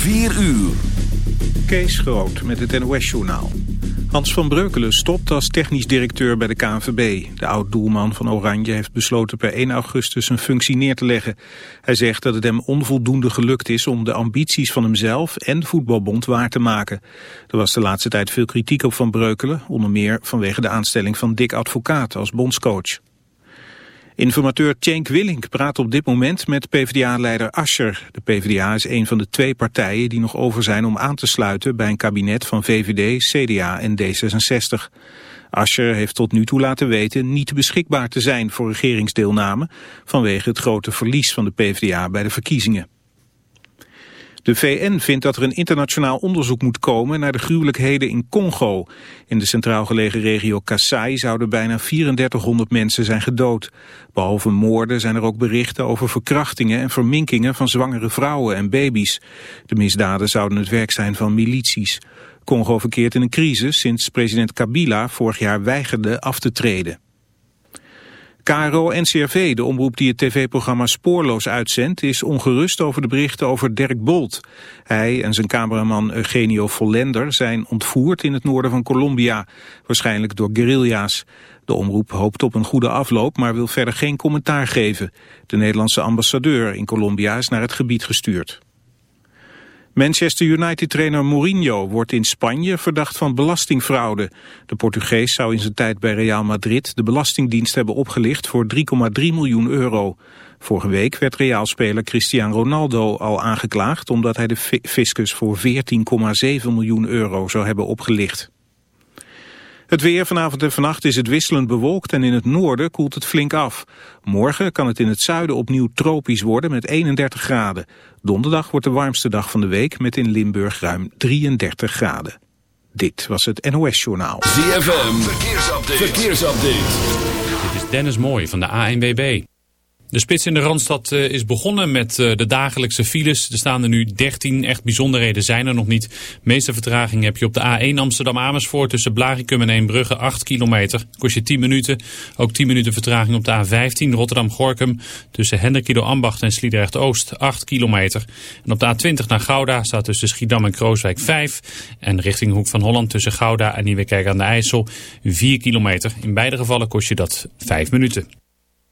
4 uur. Kees Groot met het NOS-journaal. Hans van Breukelen stopt als technisch directeur bij de KNVB. De oud-doelman van Oranje heeft besloten per 1 augustus zijn functie neer te leggen. Hij zegt dat het hem onvoldoende gelukt is om de ambities van hemzelf en voetbalbond waar te maken. Er was de laatste tijd veel kritiek op Van Breukelen, onder meer vanwege de aanstelling van Dick Advocaat als bondscoach. Informateur Cenk Willink praat op dit moment met PvdA-leider Ascher. De PvdA is een van de twee partijen die nog over zijn om aan te sluiten bij een kabinet van VVD, CDA en D66. Ascher heeft tot nu toe laten weten niet beschikbaar te zijn voor regeringsdeelname vanwege het grote verlies van de PvdA bij de verkiezingen. De VN vindt dat er een internationaal onderzoek moet komen naar de gruwelijkheden in Congo. In de centraal gelegen regio Kasai zouden bijna 3400 mensen zijn gedood. Behalve moorden zijn er ook berichten over verkrachtingen en verminkingen van zwangere vrouwen en baby's. De misdaden zouden het werk zijn van milities. Congo verkeert in een crisis sinds president Kabila vorig jaar weigerde af te treden. KRO-NCRV, de omroep die het tv-programma Spoorloos uitzendt, is ongerust over de berichten over Dirk Bolt. Hij en zijn cameraman Eugenio Vollender zijn ontvoerd in het noorden van Colombia, waarschijnlijk door guerrilla's. De omroep hoopt op een goede afloop, maar wil verder geen commentaar geven. De Nederlandse ambassadeur in Colombia is naar het gebied gestuurd. Manchester United-trainer Mourinho wordt in Spanje verdacht van belastingfraude. De Portugees zou in zijn tijd bij Real Madrid de Belastingdienst hebben opgelicht voor 3,3 miljoen euro. Vorige week werd Real-speler Cristiano Ronaldo al aangeklaagd omdat hij de fiscus voor 14,7 miljoen euro zou hebben opgelicht. Het weer vanavond en vannacht is het wisselend bewolkt en in het noorden koelt het flink af. Morgen kan het in het zuiden opnieuw tropisch worden met 31 graden. Donderdag wordt de warmste dag van de week met in Limburg ruim 33 graden. Dit was het NOS Journaal. ZFM, verkeersupdate. verkeersupdate. Dit is Dennis Mooij van de ANWB. De spits in de Randstad eh, is begonnen met eh, de dagelijkse files. Er staan er nu 13. Echt bijzonderheden zijn er nog niet. De meeste vertraging heb je op de A1 Amsterdam-Amersfoort tussen Blarikum en Eembrugge 8 kilometer. Kost je 10 minuten. Ook 10 minuten vertraging op de A15 Rotterdam-Gorkum tussen Hendrikido Ambacht en Sliedrecht-Oost 8 kilometer. En op de A20 naar Gouda staat tussen Schiedam en Krooswijk 5. En richting Hoek van Holland tussen Gouda en Nieuwekerk aan de IJssel 4 kilometer. In beide gevallen kost je dat 5 minuten.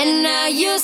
And now you're.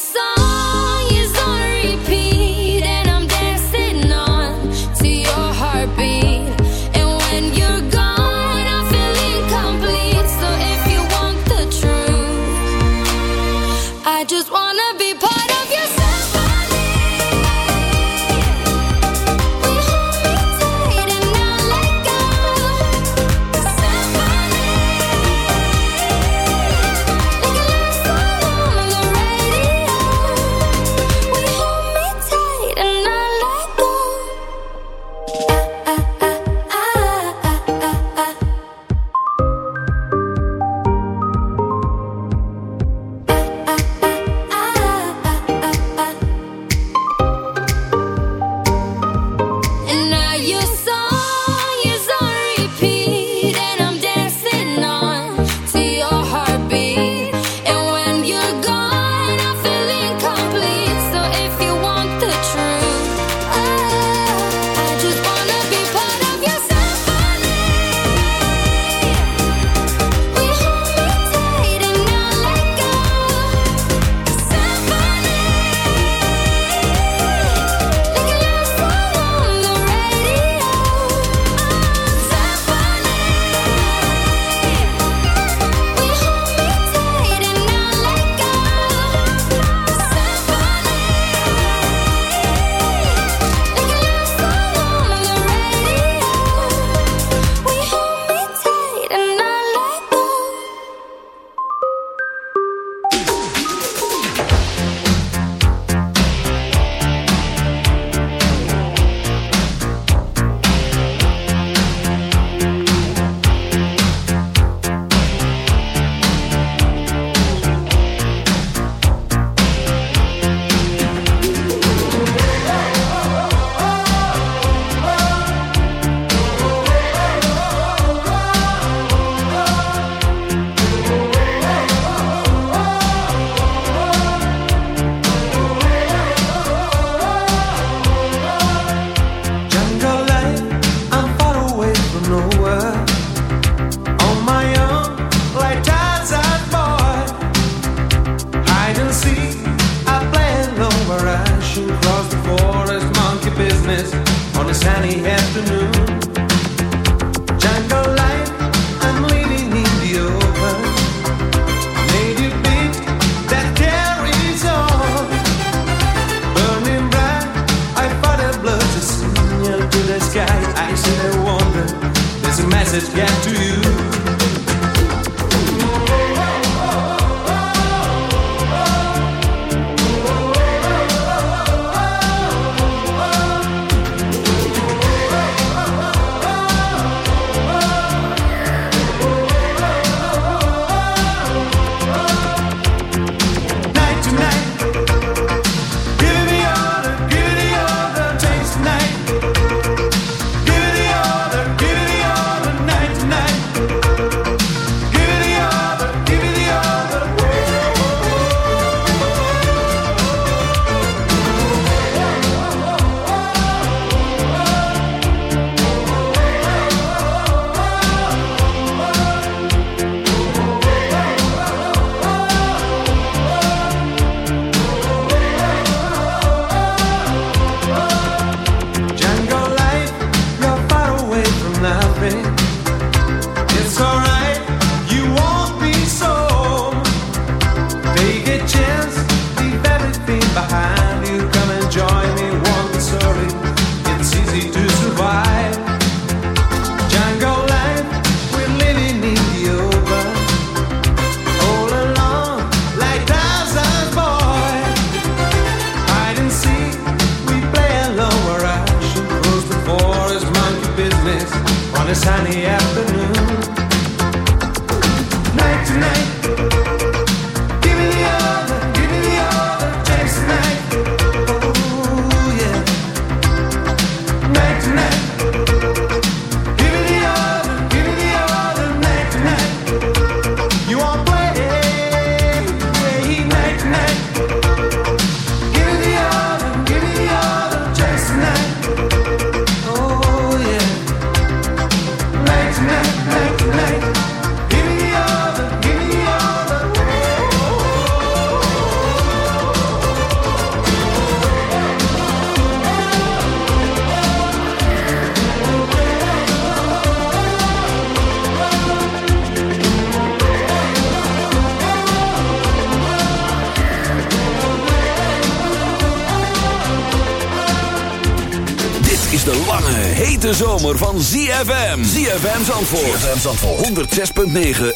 ZFM. Zandvoort. ZFM Zandvoort. 106.9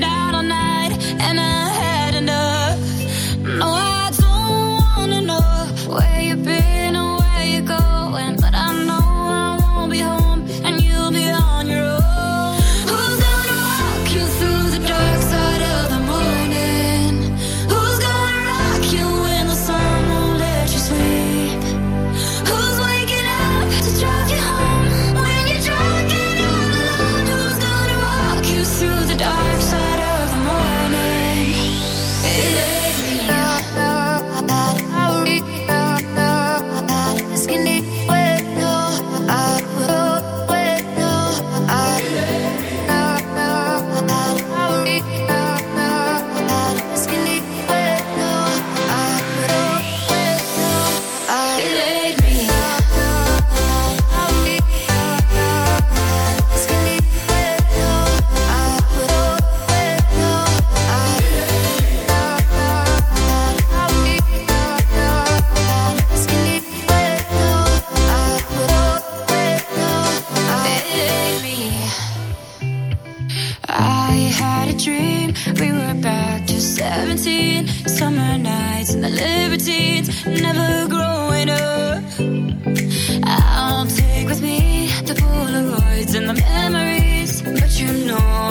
it's in the memories, but you know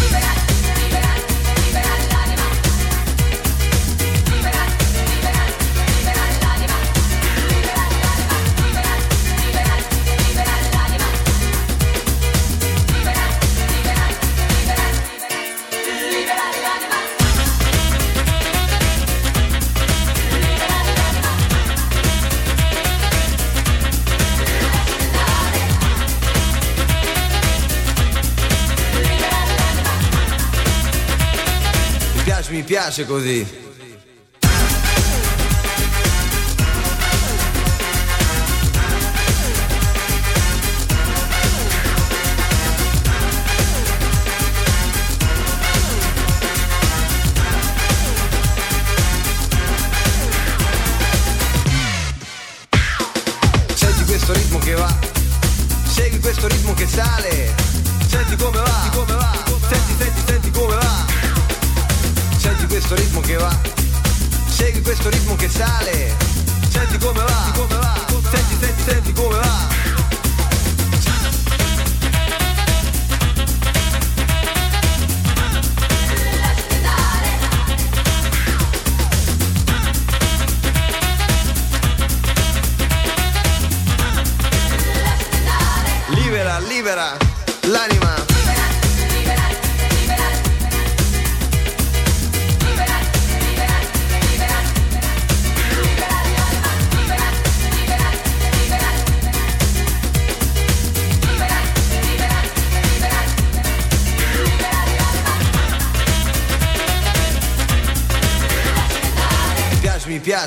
piace così.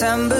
September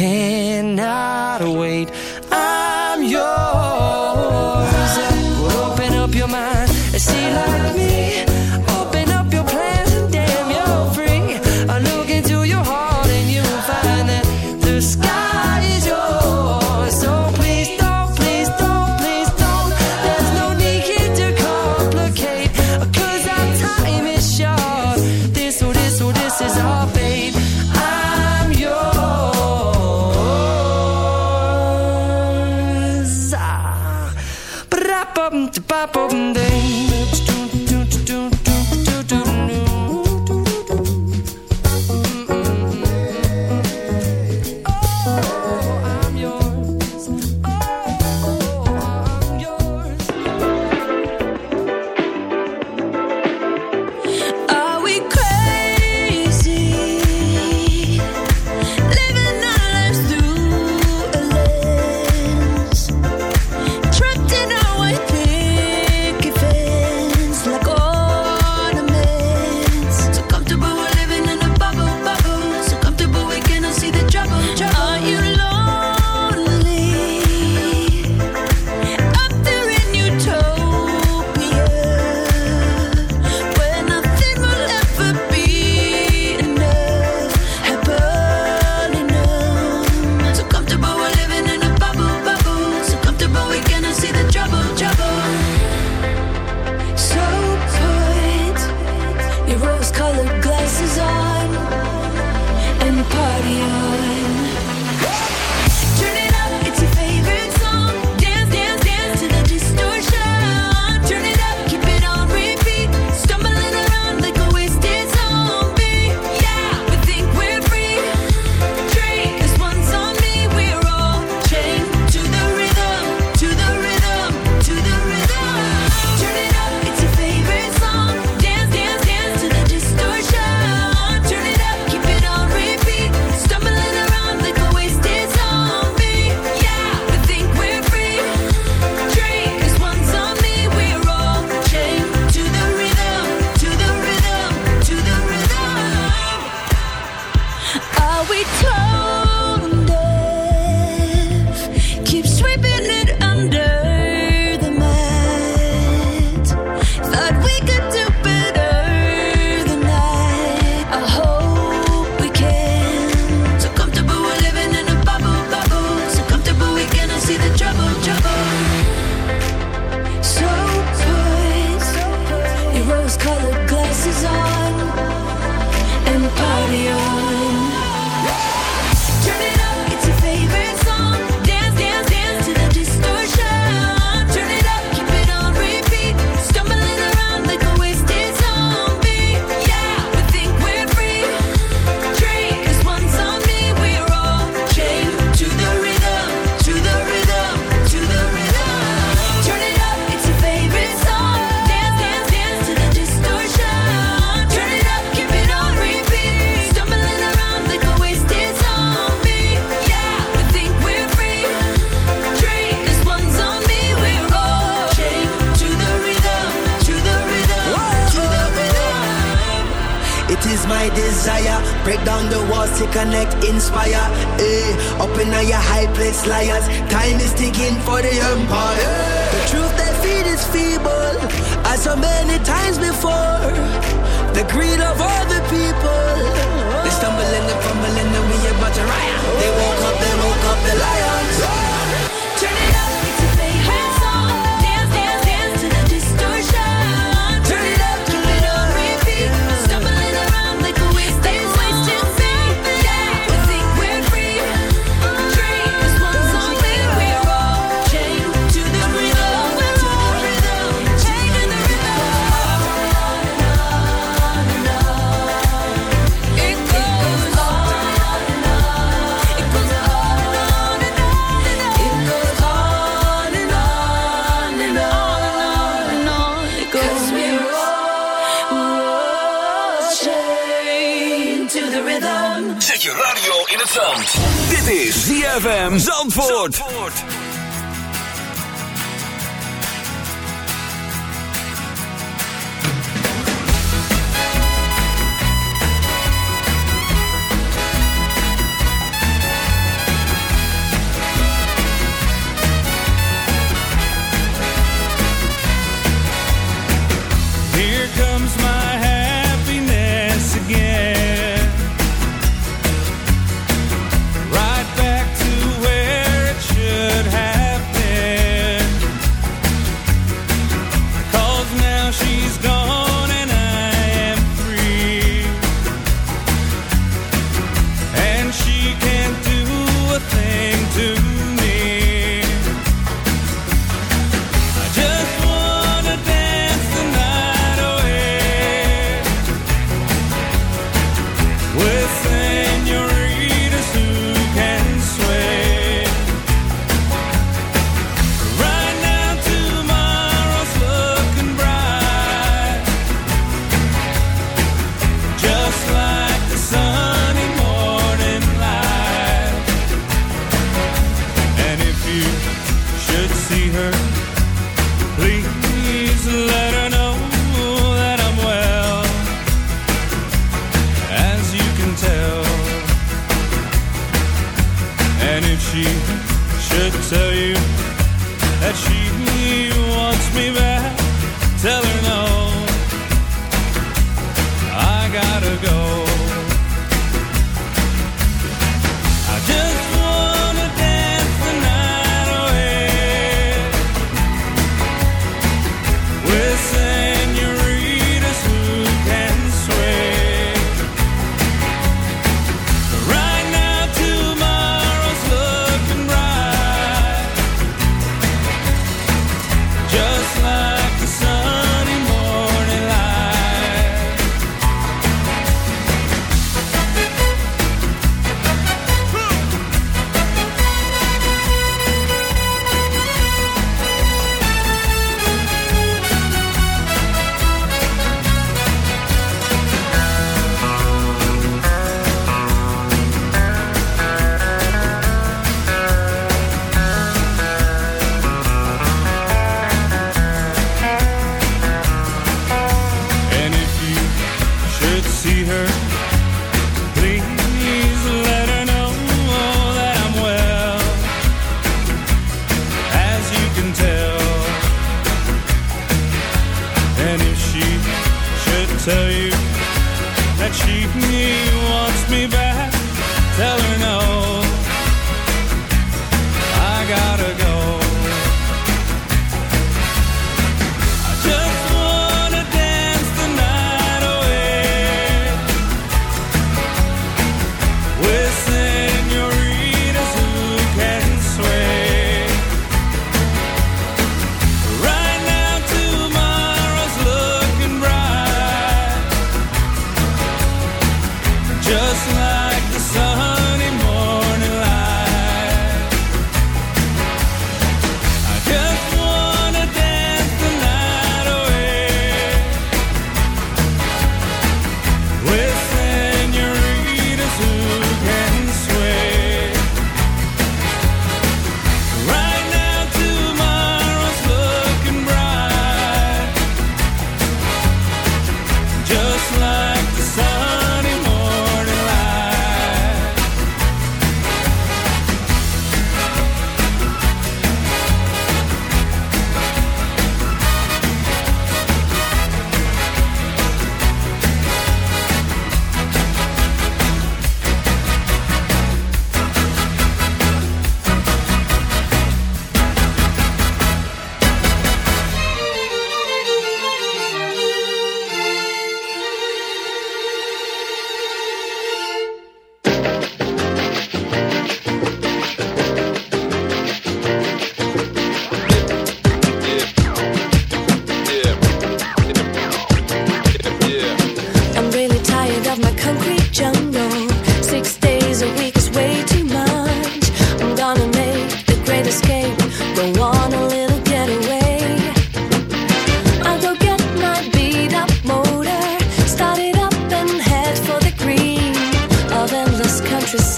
Cannot wait. I'm yours. Well, open up your mind and see like me. Open up your plans and damn, you're free. I look into your heart and you'll find that the sky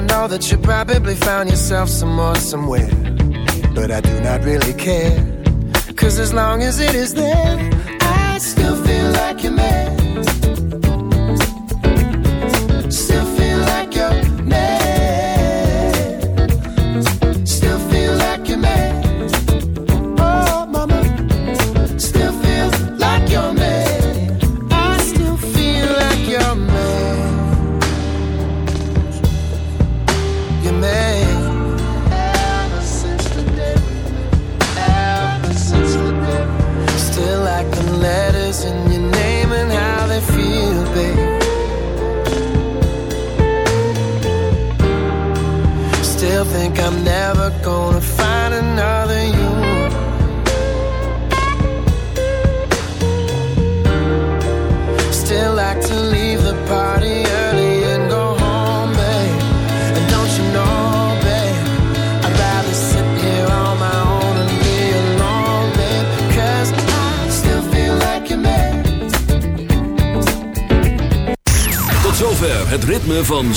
I know that you probably found yourself somewhere, somewhere. But I do not really care. Cause as long as it is there, I still